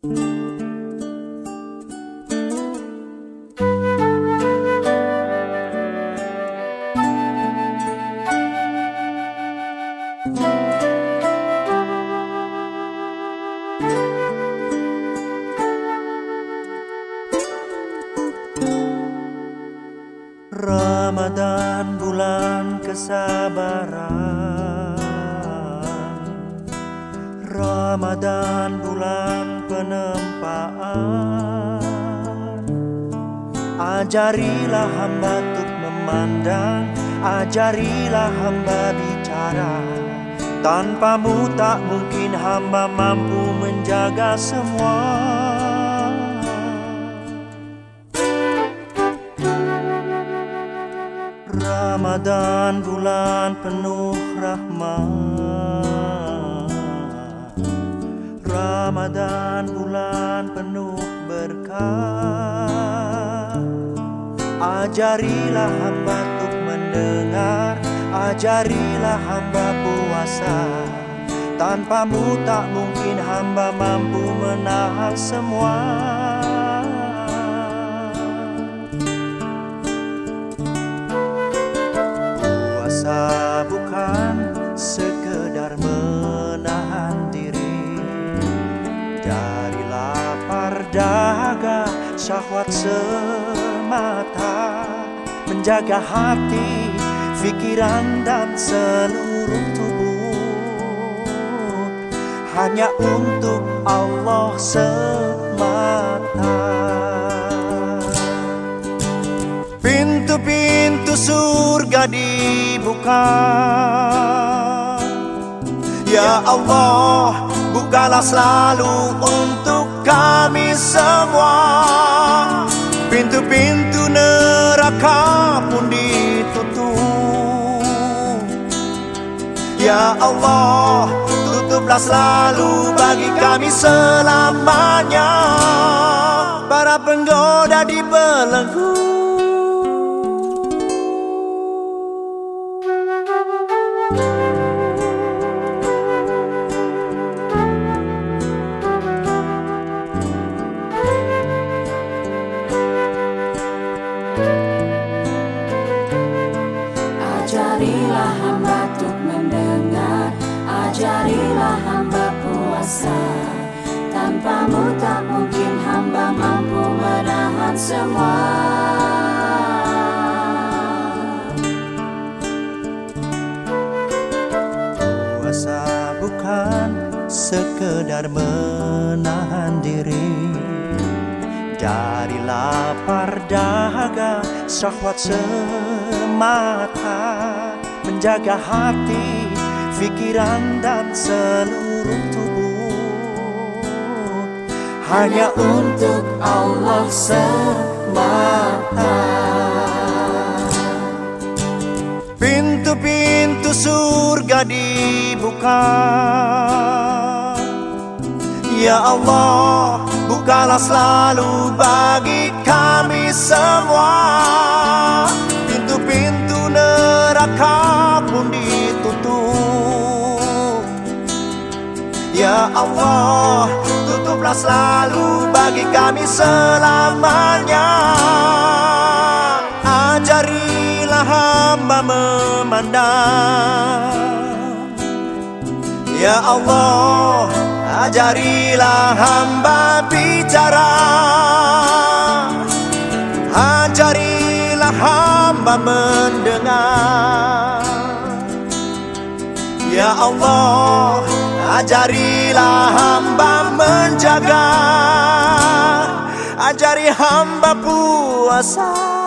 Ramadan bulan kesabaran. Ramadan bulan penempaan Ajarilah hamba untuk memandang Ajarilah hamba bicara. Tanpamu tak mungkin hamba mampu menjaga semua. Ramadan bulan penuh rahmat Ramadan bulan penuh berkah. Ajarilah hamba untuk mendengar Ajarilah hamba puasa. Tanpamu tak mungkin hamba mampu menahan semua. Puasa syahwat semata Menjaga hati, pikiran dan seluruh tubuh. Hanya untuk Allah semata. Pintu-pintu surga dibuka. Ya Allah bukalah selalu untuk kami semua Pintu-pintu neraka pun ditutup. Ya Allah tutuplah selalu bagi kami selamanya. Para penggoda dibelenggu Ajarilah Tanpamu tak mungkin hamba mampu menahan semua. Puasa bukan sekedar menahan diri. Dari lapar dahaga syahwat semata Menjaga hati, pikiran dan seluruh tubuh Hanya untuk Allah semata. Pintu-pintu surga dibuka. Ya Allah bukalah selalu bagi kami semua. Pintu-pintu neraka pun ditutup. Ya Allah tutuplah selalu bagi kami selamanya. Ajarilah hamba memandang. Ya Allah ajarilah hamba bicara. Ajarilah hamba mendengar. Ya Allah ajarilah hamba menjaga. Ajari hamba puasa